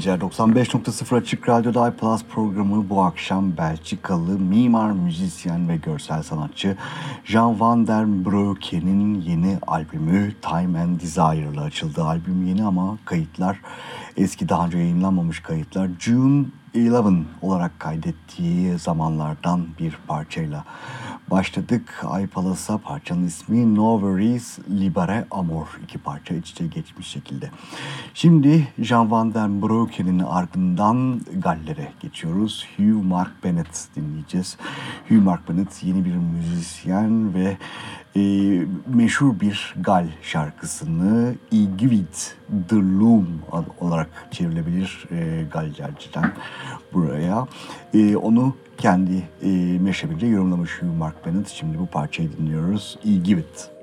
Geceler 95.0 Açık Radyo'da iPlus programı bu akşam Belçikalı mimar, müzisyen ve görsel sanatçı Jean van der Broeke'nin yeni albümü Time and Desire ile açıldı. Albüm yeni ama kayıtlar eski daha önce yayınlanmamış kayıtlar. June 11 olarak kaydettiği zamanlardan bir parçayla başladık. Ay Palas'a parçanın ismi No Worries Libere Amor. iki parça iç içe geçmiş şekilde. Şimdi Jean Van Den Broeken'in ardından Galler'e geçiyoruz. Hugh Mark Bennett dinleyeceğiz. Hugh Mark Bennett yeni bir müzisyen ve e, meşhur bir Gal şarkısını Igvit The Loom olarak çevrilebilir e, Galcerciden buraya. E, onu kendi e, meşrebince yorumlamış Hugh Mark Bennett. Şimdi bu parçayı dinliyoruz. Igvit.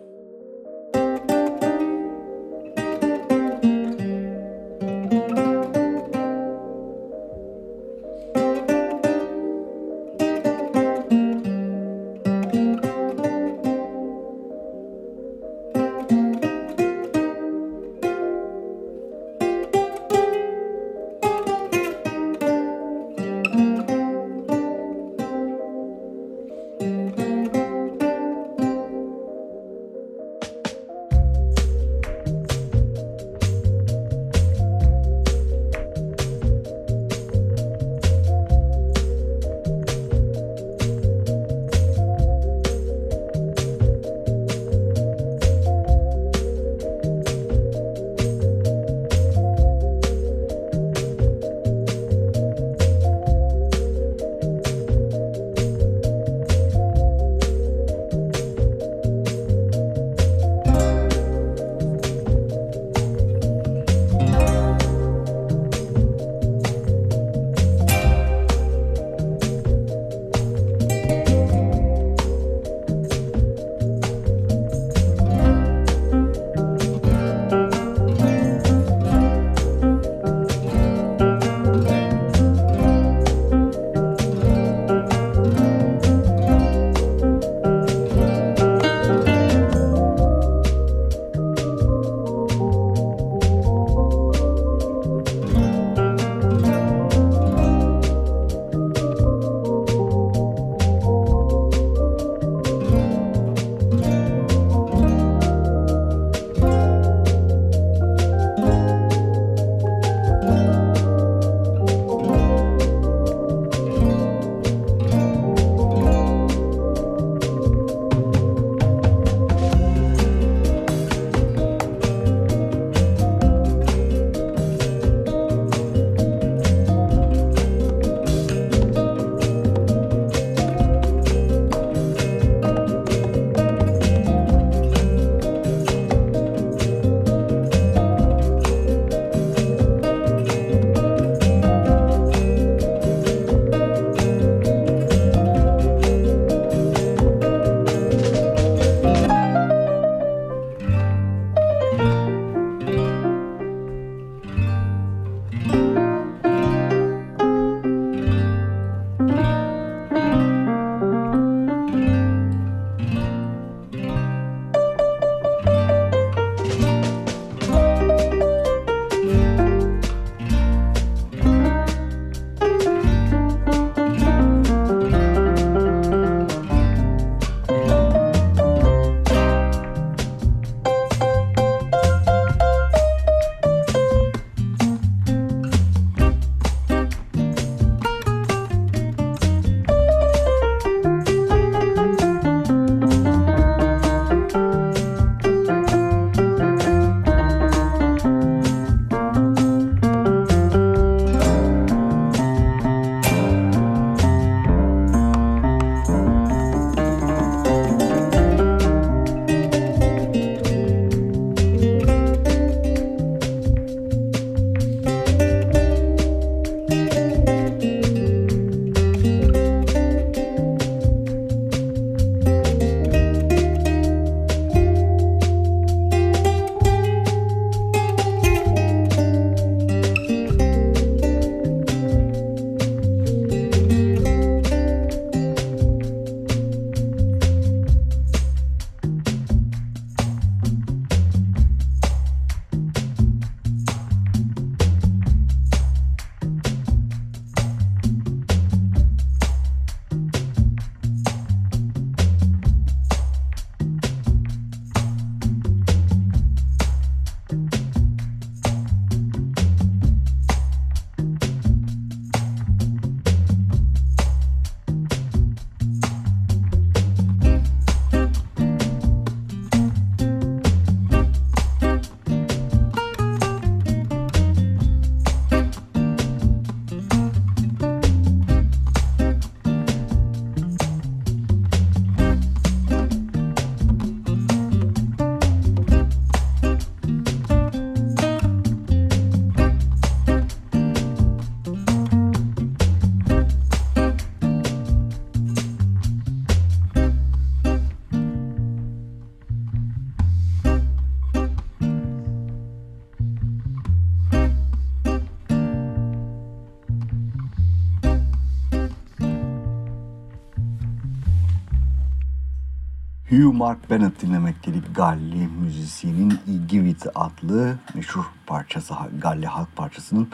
Hugh Mark Bennett dinlemekteydik. Galli müzisyenin I Give It adlı meşhur parçası, Galli halk parçasının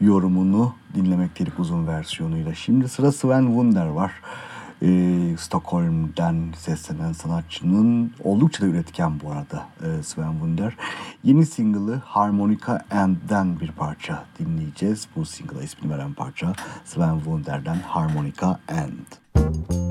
yorumunu dinlemekteydik uzun versiyonuyla. Şimdi sıra Sven Wunder var. Ee, Stockholm'den seslenen sanatçının oldukça da üretken bu arada e, Sven Wunder. Yeni single'ı Harmonica And'den bir parça dinleyeceğiz. Bu single'a ismini veren parça Sven Wunder'den Harmonica And. Müzik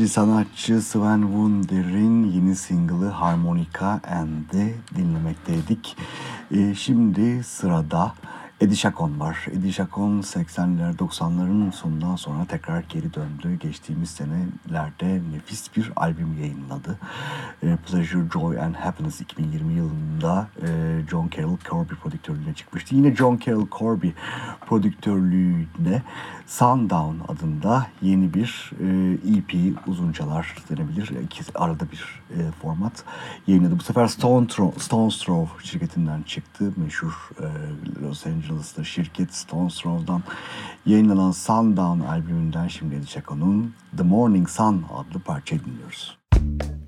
İsveçli sanatçı Sven Wunder'in yeni single'ı Harmonica And'i dinlemekteydik. Ee, şimdi sırada Eddie Chacon var. Eddie Chacon 80'ler 90'ların sonundan sonra tekrar geri döndü. Geçtiğimiz senelerde nefis bir albüm yayınladı. E, Pleasure, Joy and Happiness 2020 yılında e, John Carroll Corby prodüktörlüğüne çıkmıştı. Yine John Carroll Corby prodüktörlüğünde Sundown adında yeni bir e, EP uzuncalar denebilir. İki, arada bir e, format yayınladı. Bu sefer Stone, Stone Throw şirketinden çıktı. Meşhur e, Los Angeles'ta şirket Stone Throw'dan yayınlanan Sundown albümünden şimdi Eddie Chacon'un The Morning Sun adlı parçayı dinliyoruz. Müzik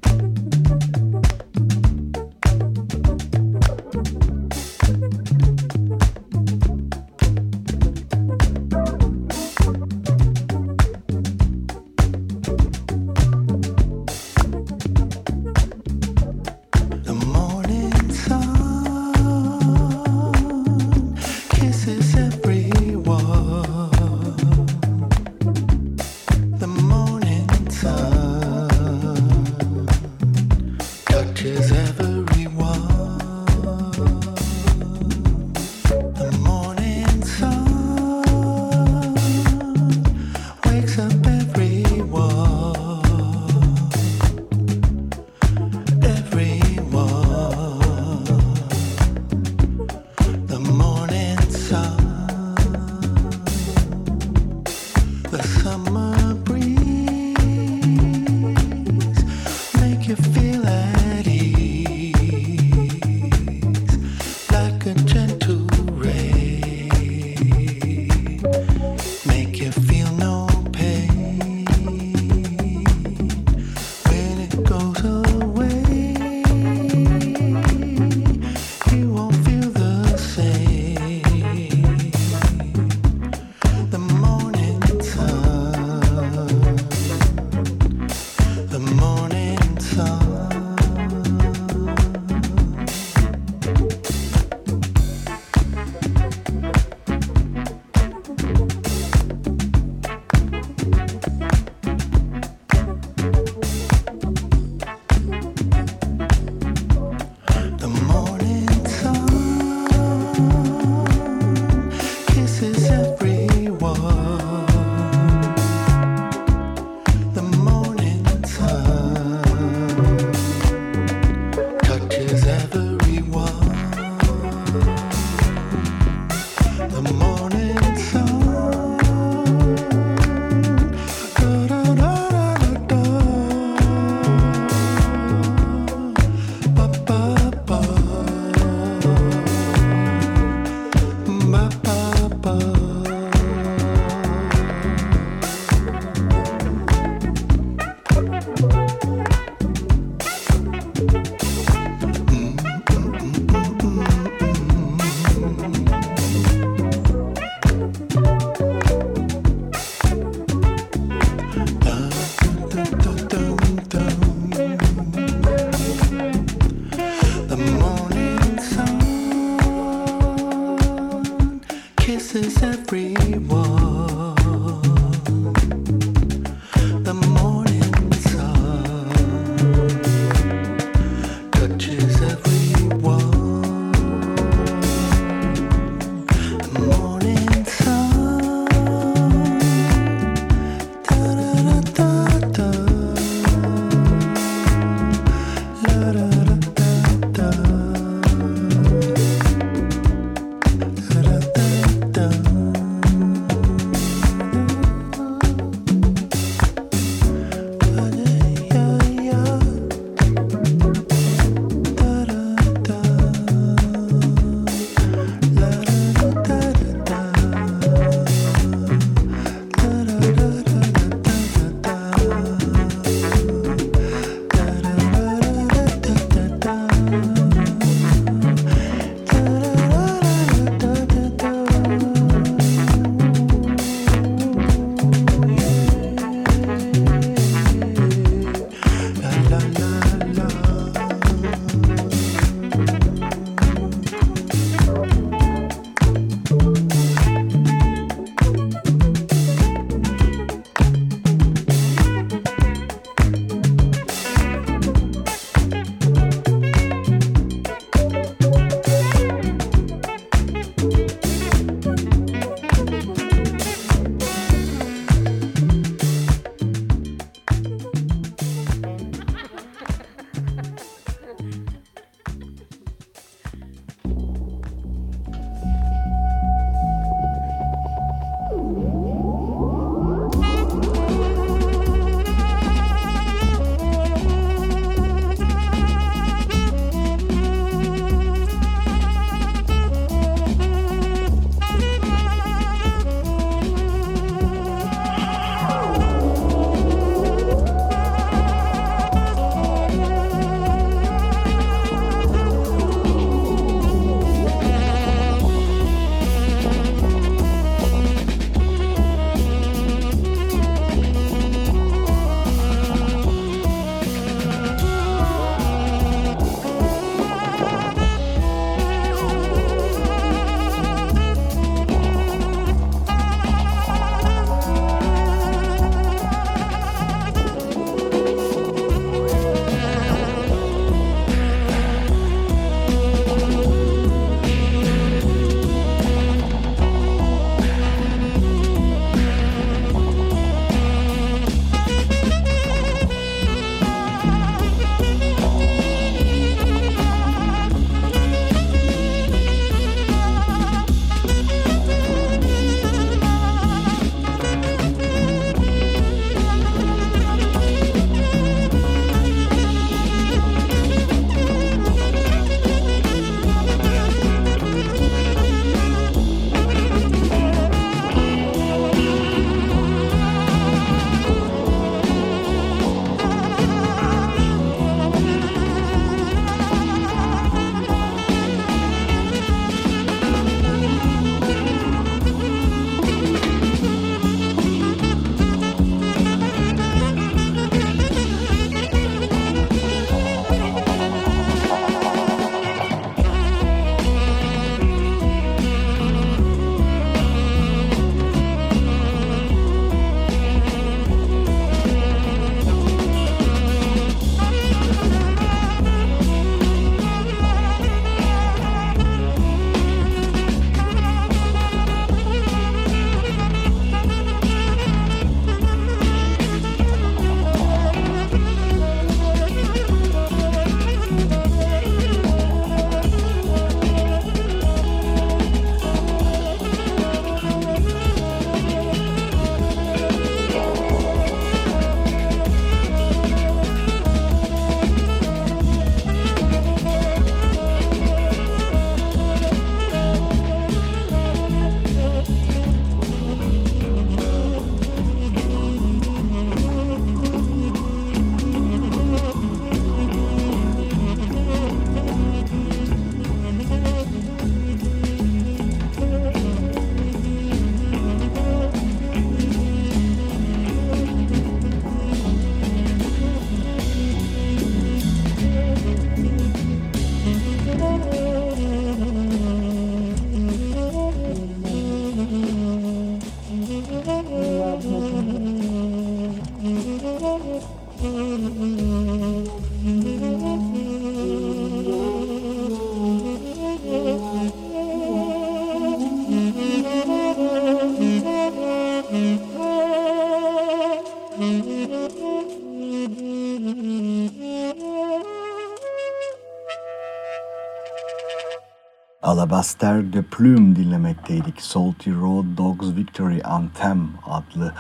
Alabaster de Plume dinlemekteydik. Salty Road Dogs Victory Anthem adlı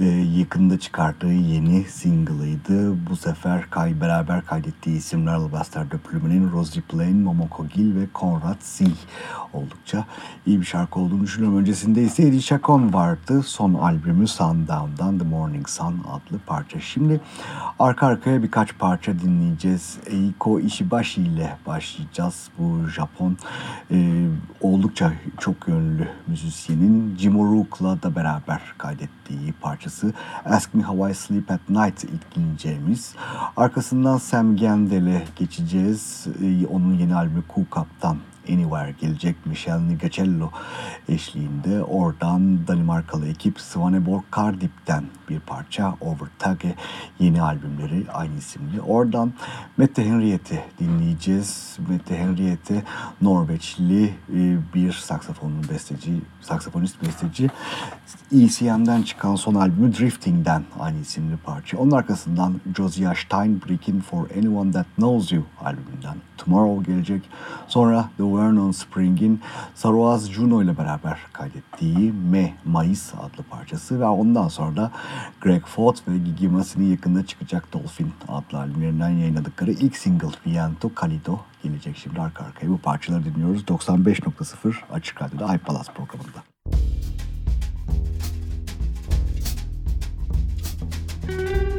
e, yakında çıkarttığı yeni single'ıydı. Bu sefer kay beraber kaydettiği isimler Alabaster de Plume'nin Rosie Plain, Momoko Gil ve Conrad C. Oldukça iyi bir şarkı olduğunu düşünüyorum. Öncesinde ise Eddie Chacon vardı. Son albümü Sundown'dan The Morning Sun adlı parça. Şimdi arka arkaya birkaç parça dinleyeceğiz. Eiko Ishibashi ile başlayacağız. Bu Japon e, oldukça çok yönlü müzisyenin Jimoruk'la da beraber kaydettiği parçası Ask Me How I Sleep At Night ilk dinleyeceğimiz. Arkasından Sam Gendel'e geçeceğiz. E, onun yeni albümü Cool Cup'tan Anywhere gelecek Michel Nigacello eşliğinde. Oradan Danimarkalı ekip Svaneborg Kardip'ten bir parça Overtage yeni albümleri aynı isimli. Oradan Mette Henriette dinleyeceğiz. Mette Henriette Norveçli e, bir saksafonun besteci, saksafonist besteci. ECM'den çıkan son albümü Drifting'den aynı isimli parça. Onun arkasından Josiah Steinbrick'in For Anyone That Knows You albümünden Tomorrow gelecek. Sonra The Vernon Spring'in Saroaz Juno ile beraber kaydettiği Me Mayıs adlı parçası ve ondan sonra da Greg Ford ve Gigi Masin'in yakında çıkacak Dolphin adlı albümlerinden yayınladıkları ilk single Viento Calido gelecek şimdi arka arkaya. Bu parçaları dinliyoruz 95.0 Açık Radyo'da iPalaz programında. Müzik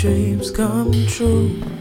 dreams come true.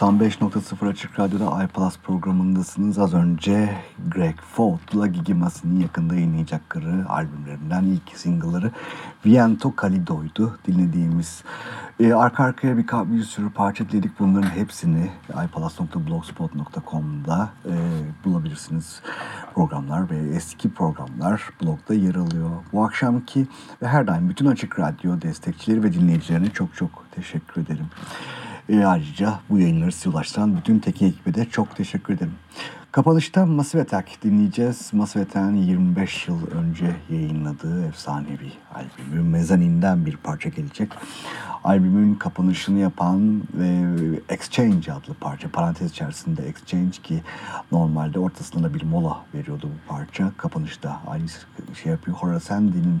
95.0 Açık Radyo'da iPlus programındasınız. Az önce Greg Fault'la Gigi Masin'in yakında yayınlayacakları albümlerinden ilk single'ları Viento Calido'ydu dinlediğimiz. Ee, arka arkaya bir, bir sürü parça dinledik. Bunların hepsini iPlus.blogspot.com'da e, bulabilirsiniz. Programlar ve eski programlar blogda yer alıyor. Bu akşamki ve her daim bütün Açık Radyo destekçileri ve dinleyicilerine çok çok teşekkür ederim. E, ayrıca bu yayınları size ulaştıran bütün teknik ekibe de çok teşekkür ederim. Kapanışta Massive Attack dinleyeceğiz. Massive Attack'ın 25 yıl önce yayınladığı efsanevi albümü Mezanin'den bir parça gelecek. Albümün kapanışını yapan ve Exchange adlı parça. Parantez içerisinde Exchange ki normalde ortasında da bir mola veriyordu bu parça. Kapanışta aynı şey yapıyor. Horace Andy'nin e,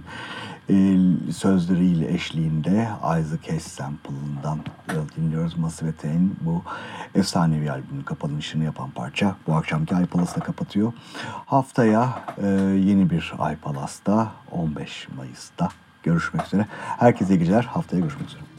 sözleriyle eşliğinde Isaac Hayes sample'ından dinliyoruz. Massive Attack'in bu efsanevi albümün kapanışını yapan parça. Bu akşamki iPalas'ta kapatıyor. Haftaya e, yeni bir iPalas'ta 15 Mayıs'ta görüşmek üzere. Herkese geceler. Haftaya görüşmek üzere.